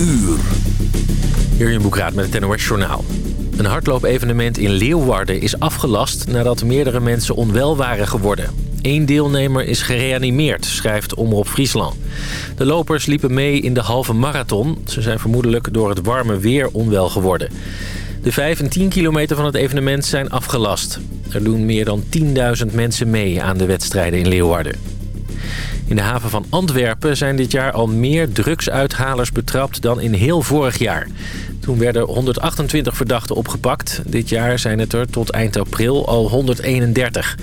uur. Jurjen Boekraat met het NOS Journaal. Een hardloopevenement in Leeuwarden is afgelast nadat meerdere mensen onwel waren geworden. Eén deelnemer is gereanimeerd, schrijft Omroep Friesland. De lopers liepen mee in de halve marathon. Ze zijn vermoedelijk door het warme weer onwel geworden. De 5 en 10 kilometer van het evenement zijn afgelast. Er doen meer dan 10.000 mensen mee aan de wedstrijden in Leeuwarden. In de haven van Antwerpen zijn dit jaar al meer drugsuithalers betrapt dan in heel vorig jaar. Toen werden 128 verdachten opgepakt. Dit jaar zijn het er tot eind april al 131.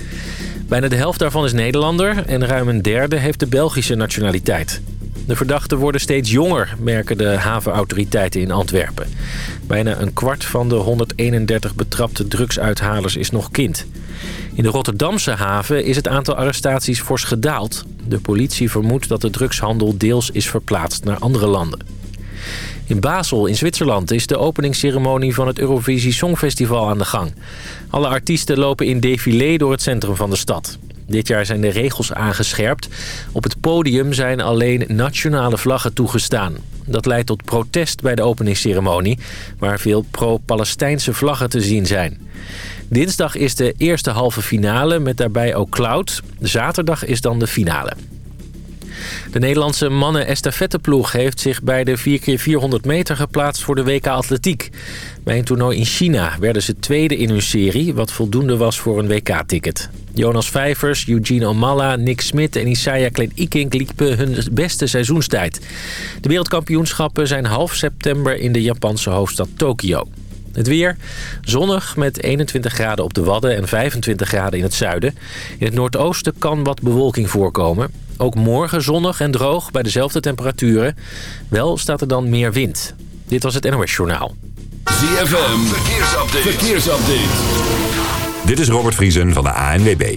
Bijna de helft daarvan is Nederlander en ruim een derde heeft de Belgische nationaliteit. De verdachten worden steeds jonger, merken de havenautoriteiten in Antwerpen. Bijna een kwart van de 131 betrapte drugsuithalers is nog kind. In de Rotterdamse haven is het aantal arrestaties fors gedaald. De politie vermoedt dat de drugshandel deels is verplaatst naar andere landen. In Basel in Zwitserland is de openingsceremonie van het Eurovisie Songfestival aan de gang. Alle artiesten lopen in défilé door het centrum van de stad. Dit jaar zijn de regels aangescherpt. Op het podium zijn alleen nationale vlaggen toegestaan. Dat leidt tot protest bij de openingsceremonie... waar veel pro-Palestijnse vlaggen te zien zijn. Dinsdag is de eerste halve finale met daarbij ook Cloud. Zaterdag is dan de finale. De Nederlandse mannen-estafetteploeg heeft zich bij de 4x400 meter geplaatst voor de WK Atletiek. Bij een toernooi in China werden ze tweede in hun serie, wat voldoende was voor een WK-ticket. Jonas Vijvers, Eugene Omalla, Nick Smit en Isaiah Klein-Ikink liepen hun beste seizoenstijd. De wereldkampioenschappen zijn half september in de Japanse hoofdstad Tokio. Het weer, zonnig met 21 graden op de Wadden en 25 graden in het zuiden. In het noordoosten kan wat bewolking voorkomen. Ook morgen zonnig en droog bij dezelfde temperaturen. Wel staat er dan meer wind. Dit was het NOS Journaal. ZFM, verkeersupdate. verkeersupdate. Dit is Robert Vriesen van de ANWB.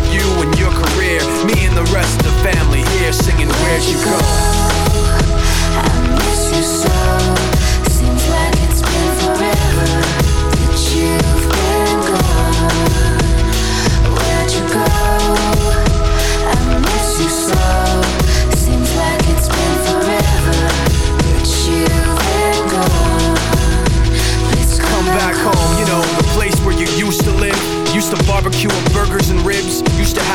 and your career. Me and the rest of the family here singing, Where'd you go? I miss you so.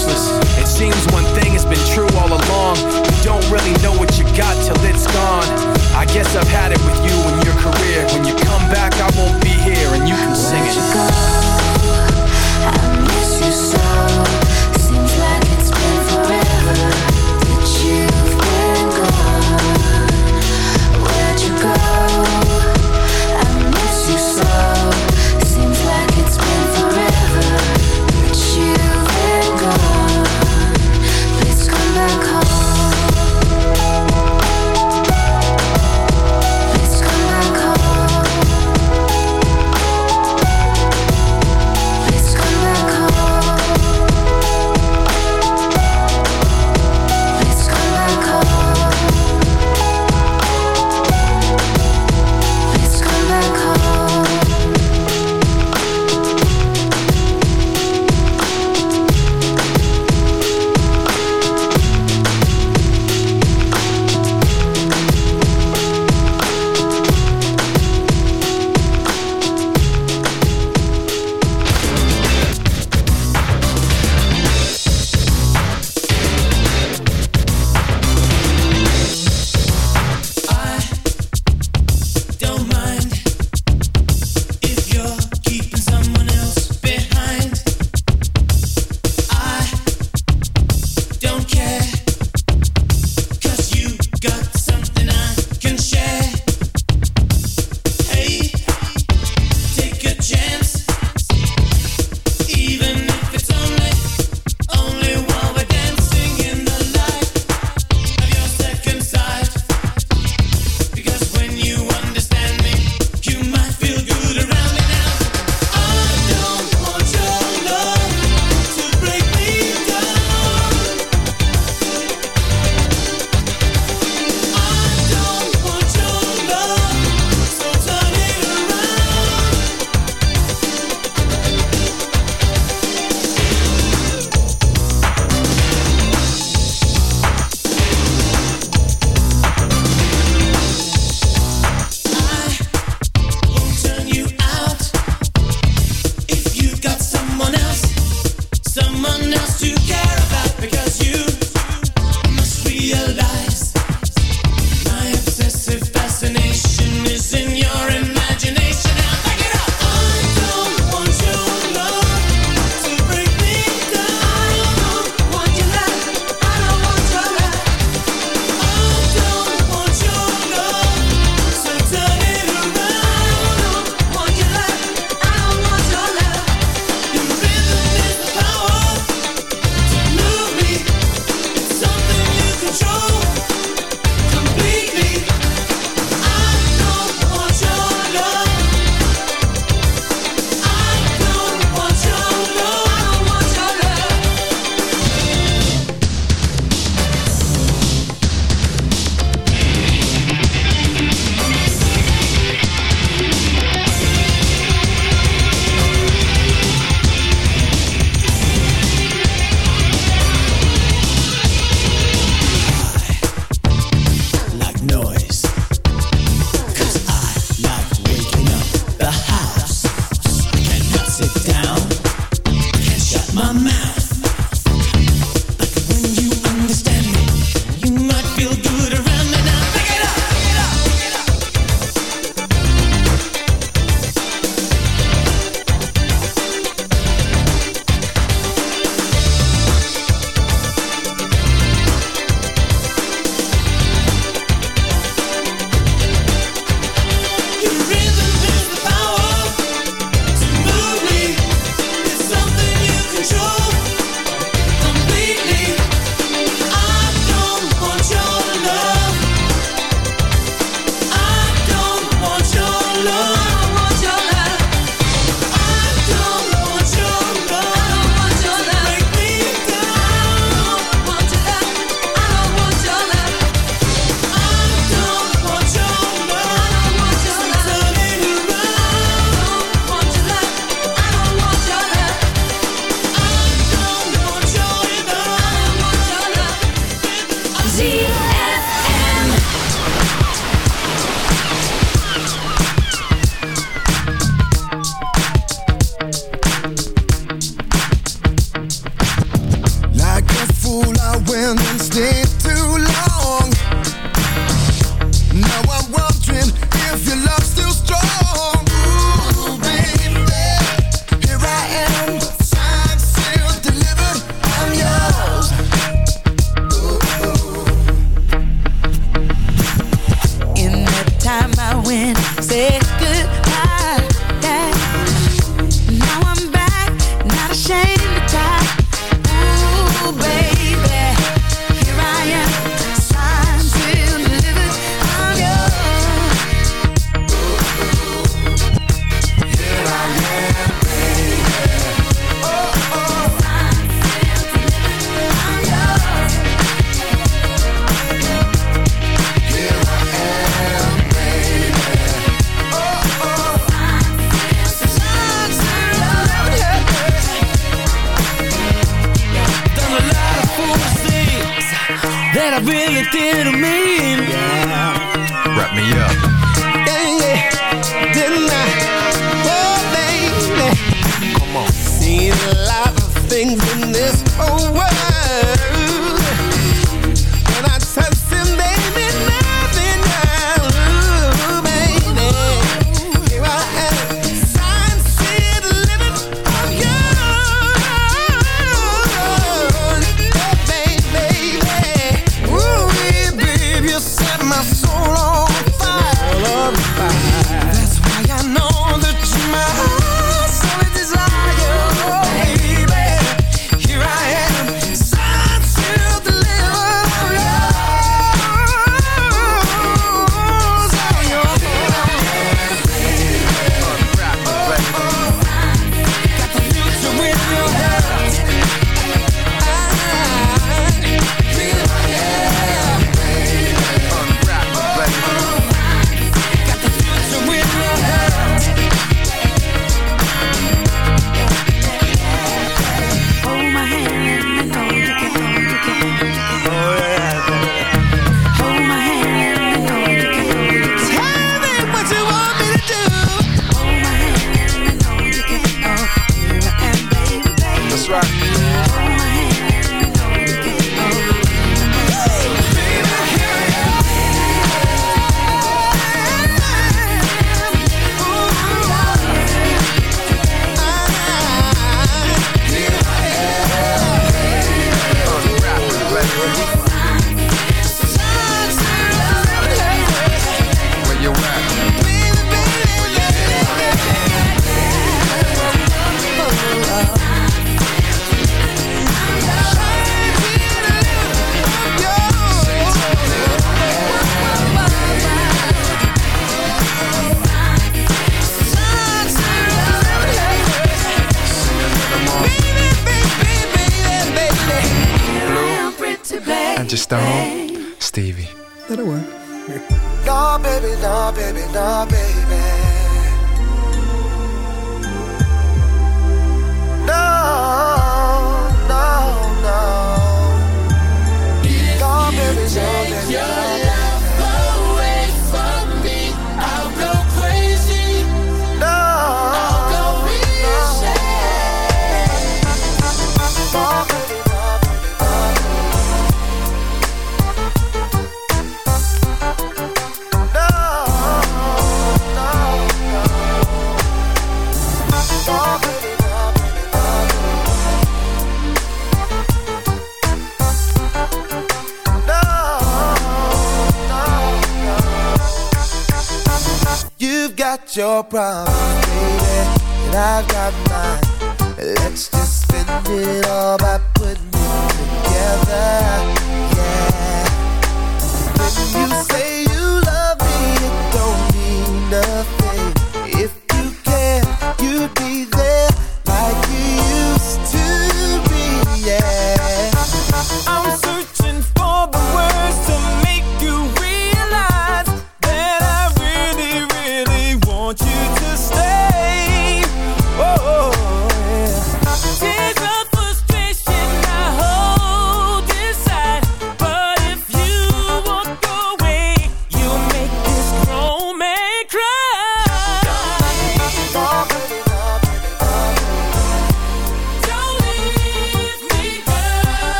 useless. It seems one thing has been true all along. You don't really know what you got till it's gone. I guess I've had it with you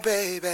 baby,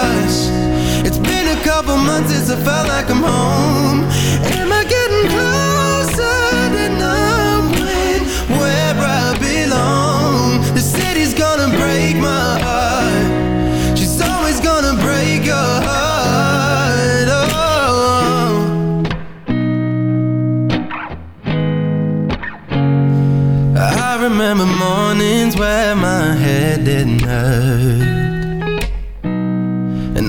Months since I felt like I'm home. Am I getting closer to knowing where I belong? The city's gonna break my heart. She's always gonna break your heart. Oh. I remember mornings where my head didn't hurt.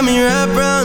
got me wrapped around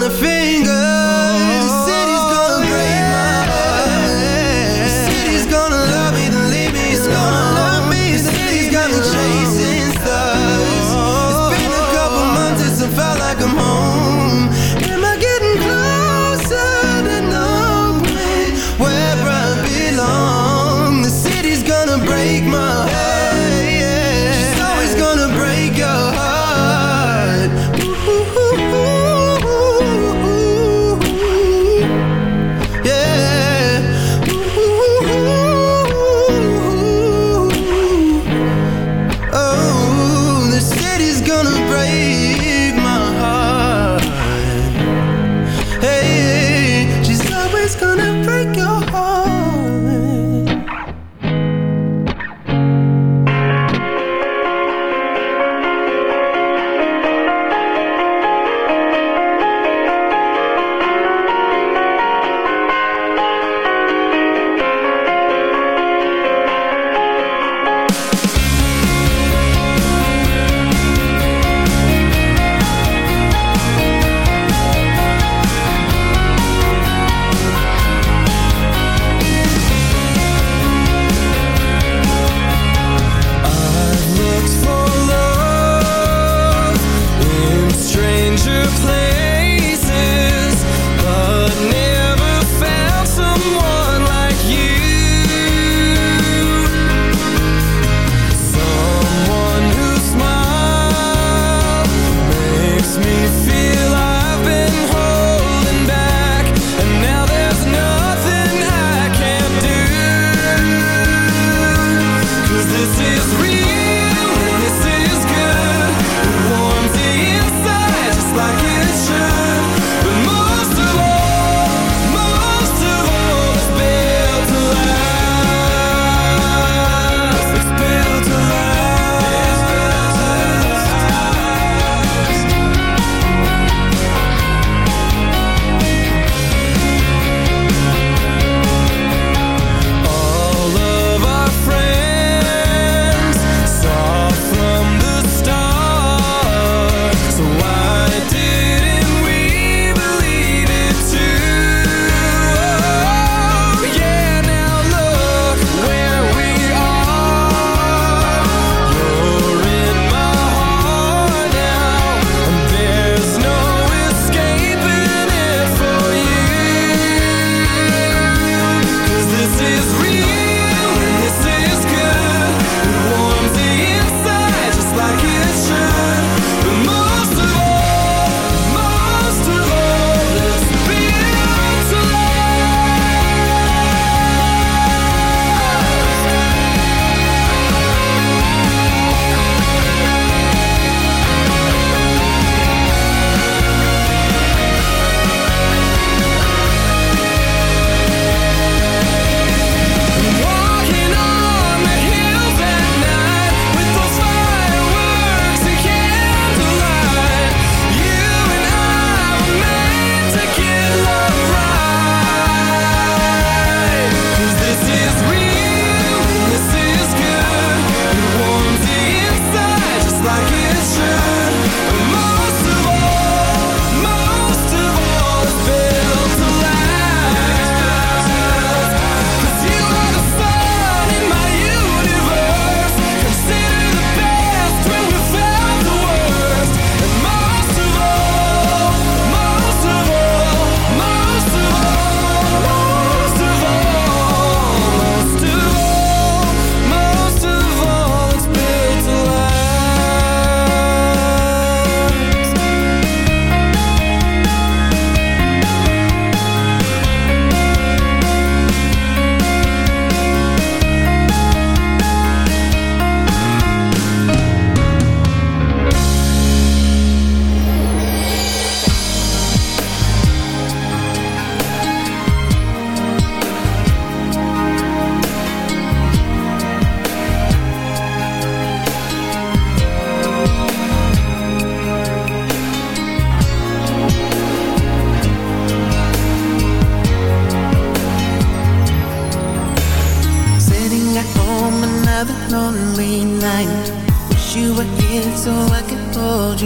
gonna break your heart.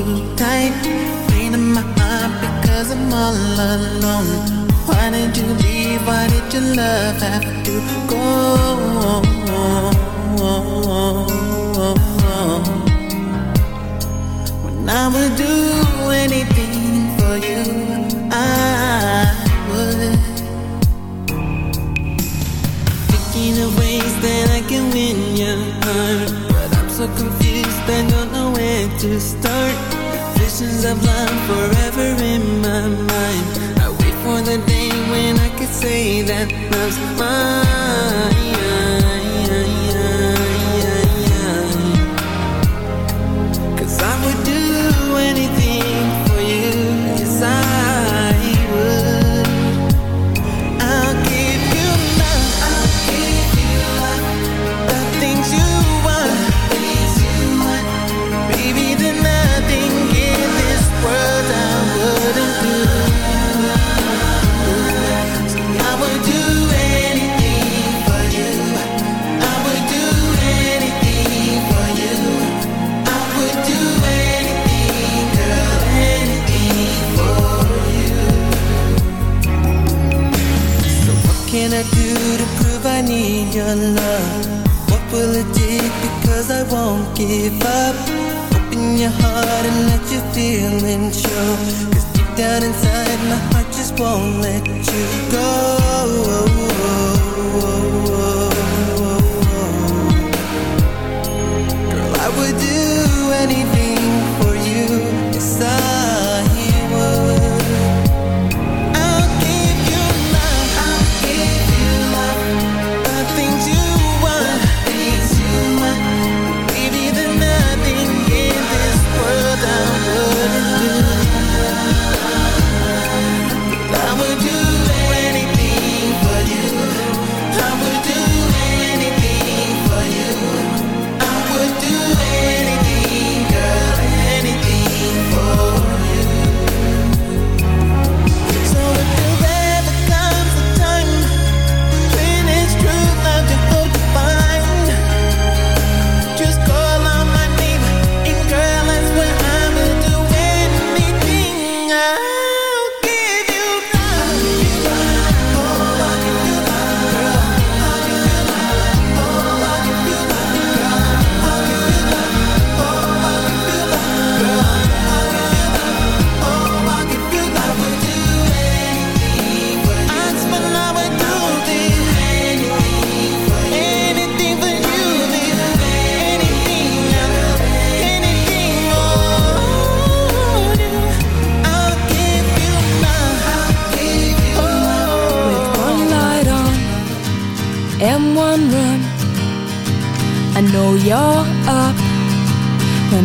你的 give up. Open your heart and let your feelings show. Cause deep down inside my heart just won't let you go.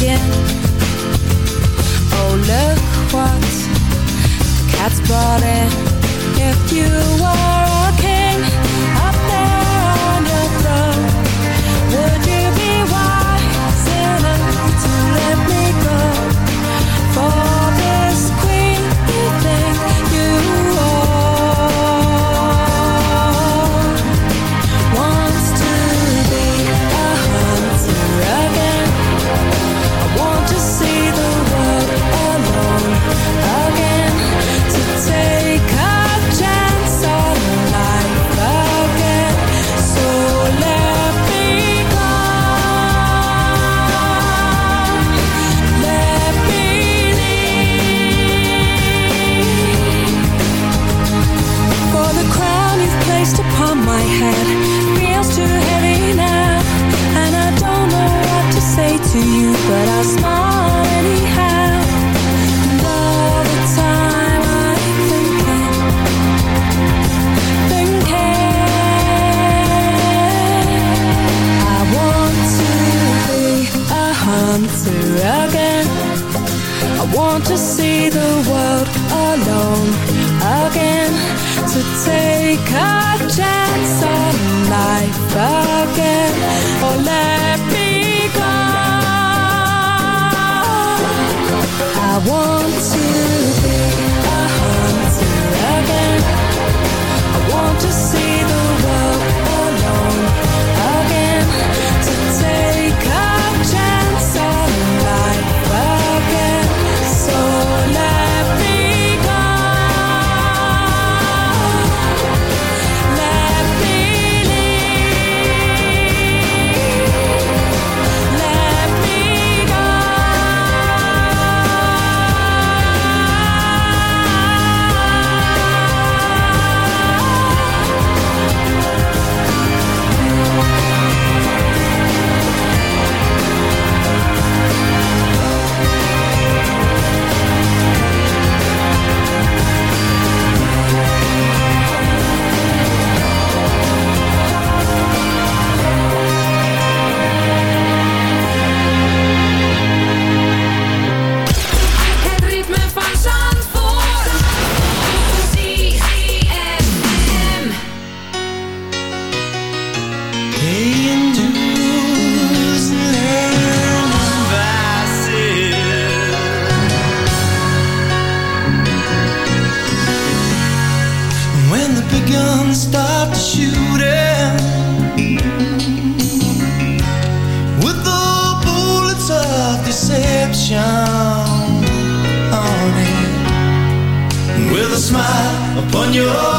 Oh, look what the cat's brought in. If you head feels too heavy now And I don't know what to say to you But I'll smile. Upon your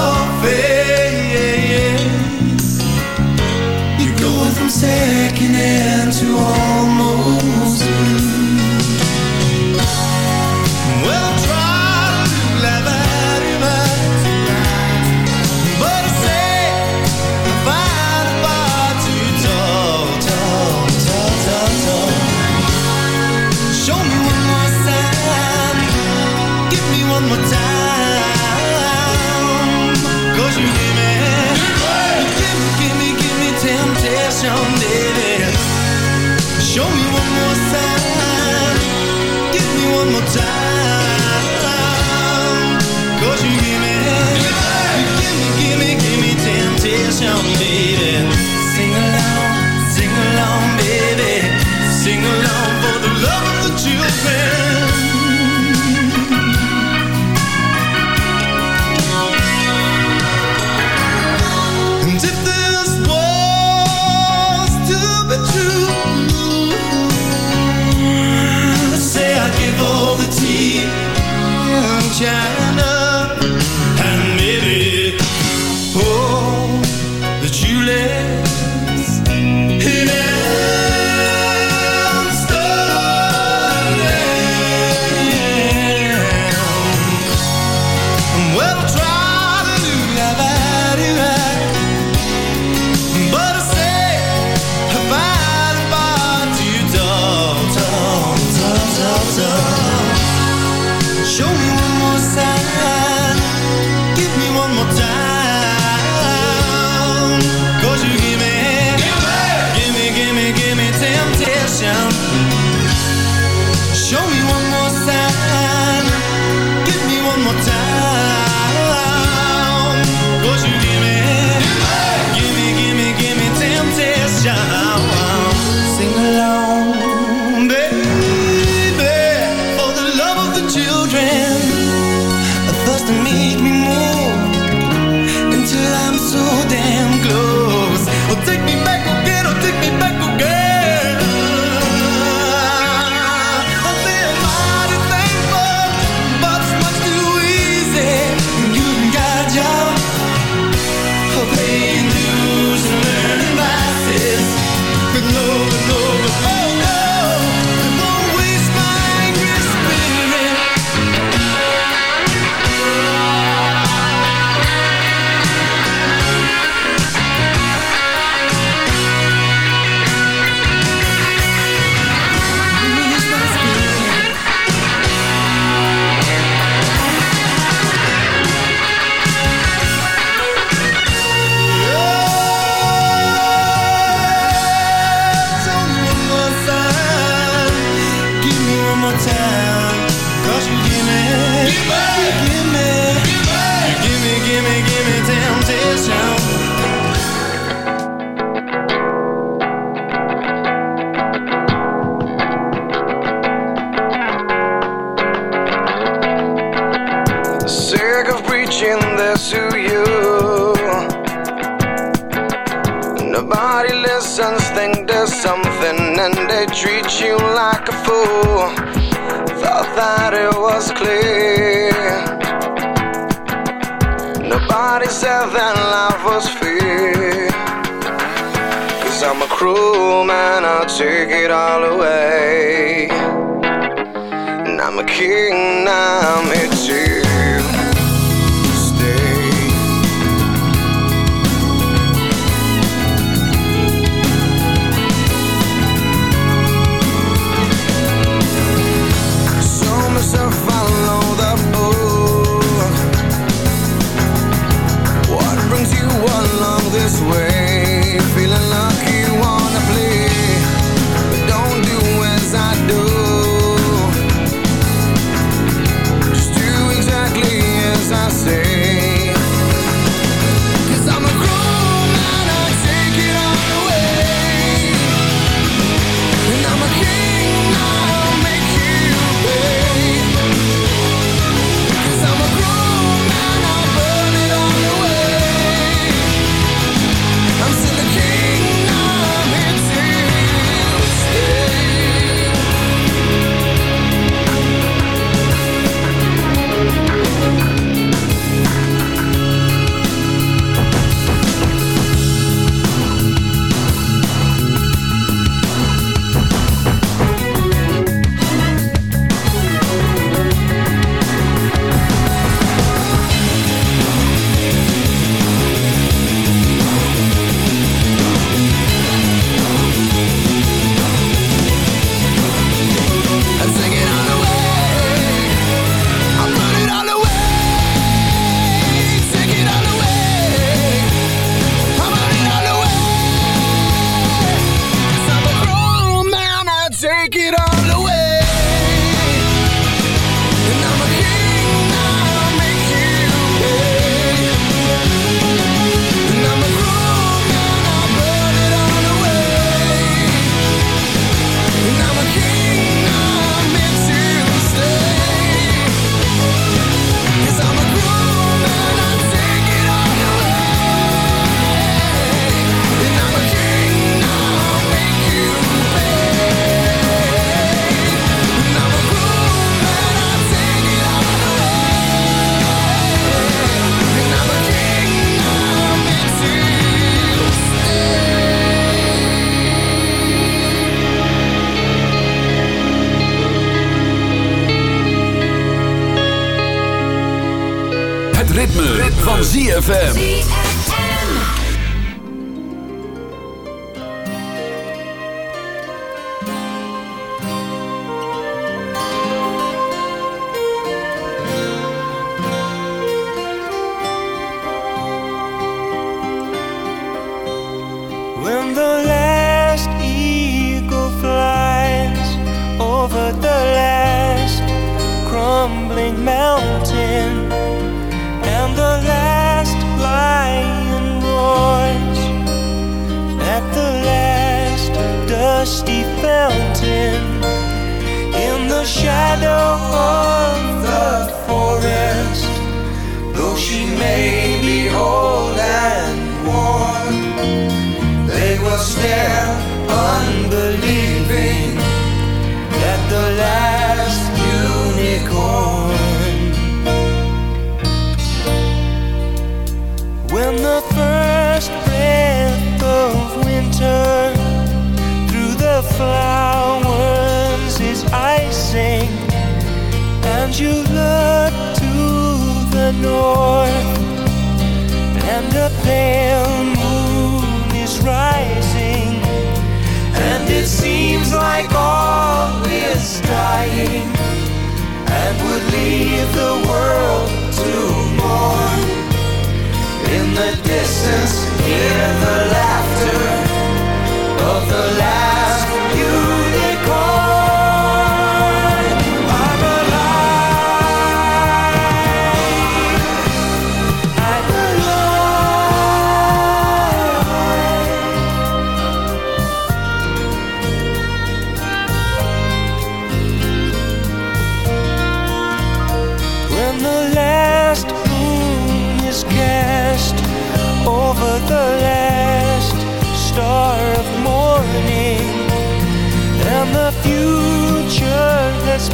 wishing this to you. Nobody listens, think there's something, and they treat you like a fool. Thought that it was clear. Nobody said that life was fair. Cause I'm a cruel man, I'll take it all away. And I'm a king, now I'm here too. the distance, hear the laughter of the loud.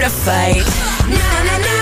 to fight.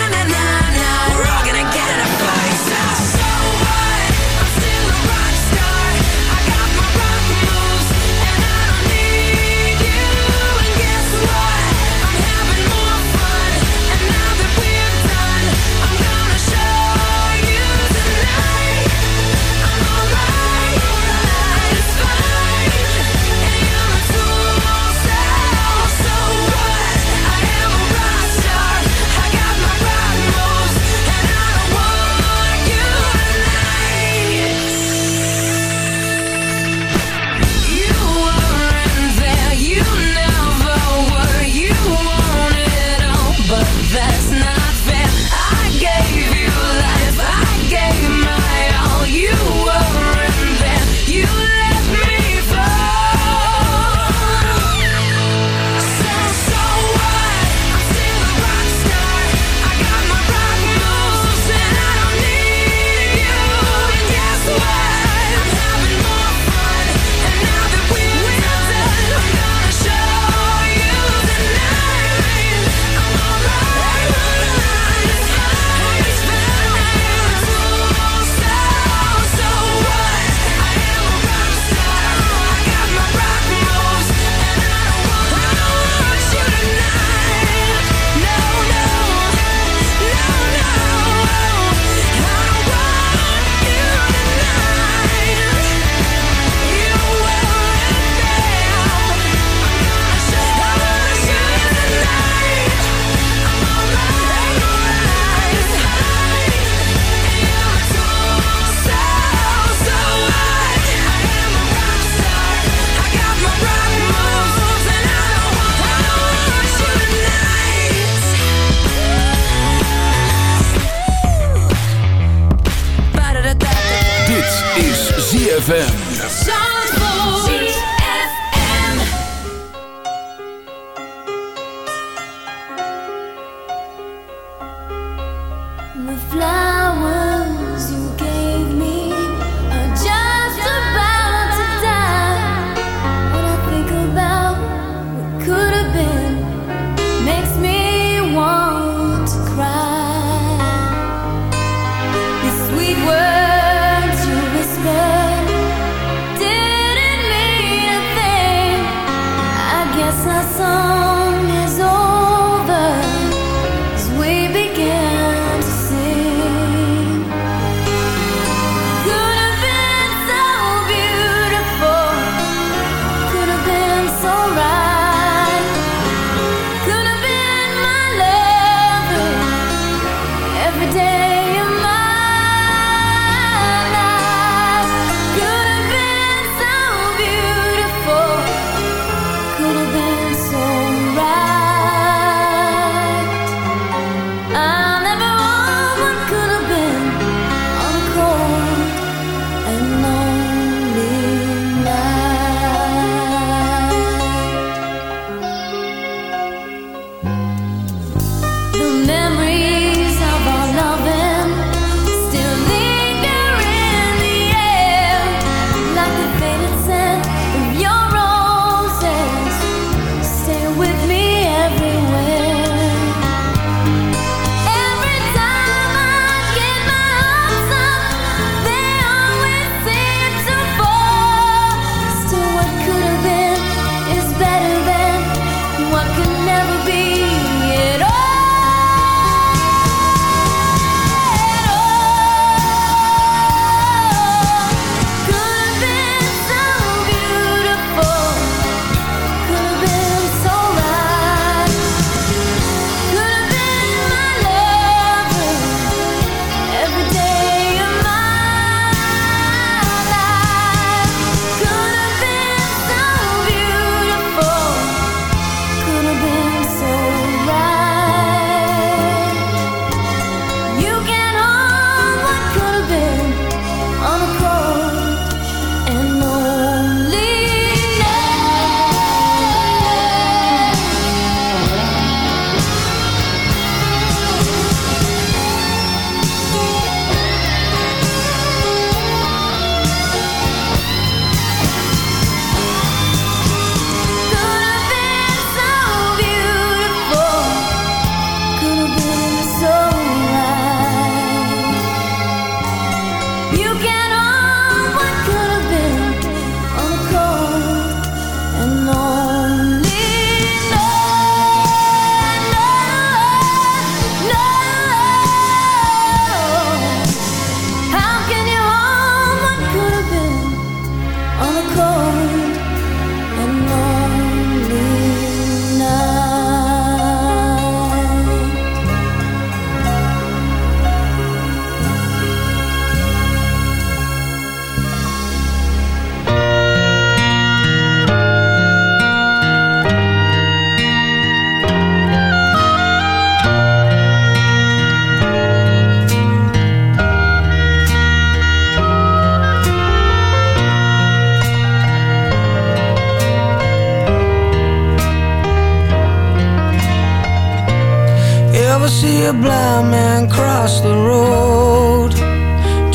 Blind man cross the road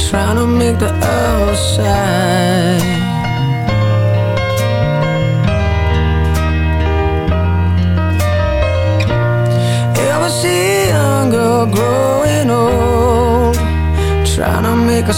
Trying to make the other side. Ever see a young girl growing old Trying to make a